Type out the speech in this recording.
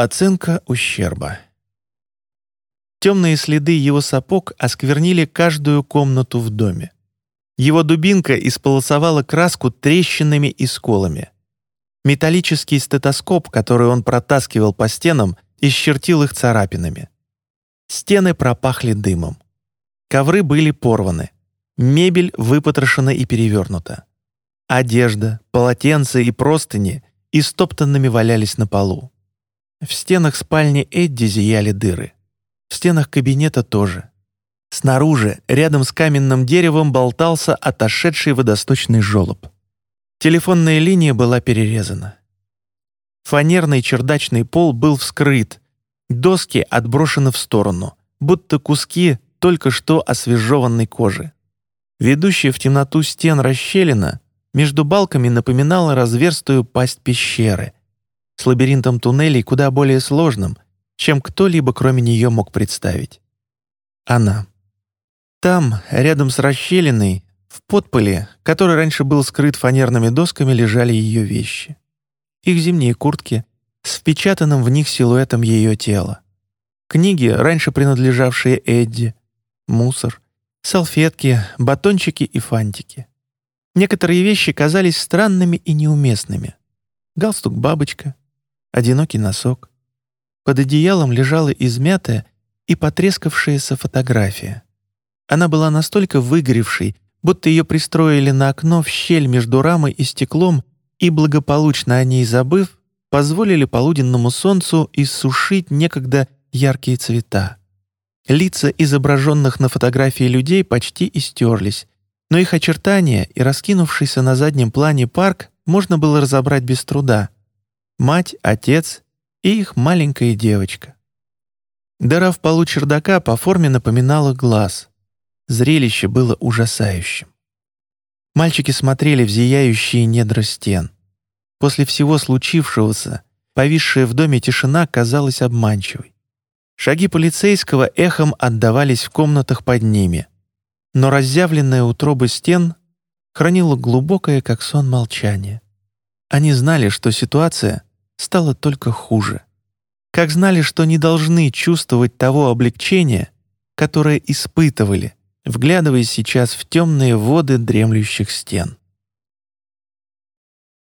Оценка ущерба. Темные следы его сапог осквернили каждую комнату в доме. Его дубинка исполосовала краску трещинами и сколами. Металлический стетоскоп, который он протаскивал по стенам, исчертил их царапинами. Стены пропахли дымом. Ковры были порваны. Мебель выпотрошена и перевернута. Одежда, полотенца и простыни истоптанными валялись на полу. В стенах спальни Эдди зияли дыры. В стенах кабинета тоже. Снаружи, рядом с каменным деревом, болтался отошедший водосточный желоб. Телефонная линия была перерезана. Фанерный чердачный пол был вскрыт, доски отброшены в сторону, будто куски только что освежеванной кожи. Ведущая в темноту стен расщелина между балками напоминала разверстую пасть пещеры лабиринтом туннелей куда более сложным, чем кто-либо кроме нее мог представить. Она. Там, рядом с расщелиной, в подполе, который раньше был скрыт фанерными досками, лежали ее вещи. Их зимние куртки с впечатанным в них силуэтом ее тела. Книги, раньше принадлежавшие Эдди, мусор, салфетки, батончики и фантики. Некоторые вещи казались странными и неуместными. Галстук-бабочка, одинокий носок. Под одеялом лежала измятая и потрескавшаяся фотография. Она была настолько выгоревшей, будто ее пристроили на окно в щель между рамой и стеклом и, благополучно о ней забыв, позволили полуденному солнцу иссушить некогда яркие цвета. Лица изображенных на фотографии людей почти истерлись, но их очертания и раскинувшийся на заднем плане парк можно было разобрать без труда. Мать, отец и их маленькая девочка. Дыра в полу чердака по форме напоминала глаз. Зрелище было ужасающим. Мальчики смотрели в зияющие недра стен. После всего случившегося повисшая в доме тишина казалась обманчивой. Шаги полицейского эхом отдавались в комнатах под ними, но разъявленная утроба стен хранила глубокое, как сон, молчание. Они знали, что ситуация стала только хуже. Как знали, что не должны чувствовать того облегчения, которое испытывали, вглядываясь сейчас в темные воды дремлющих стен.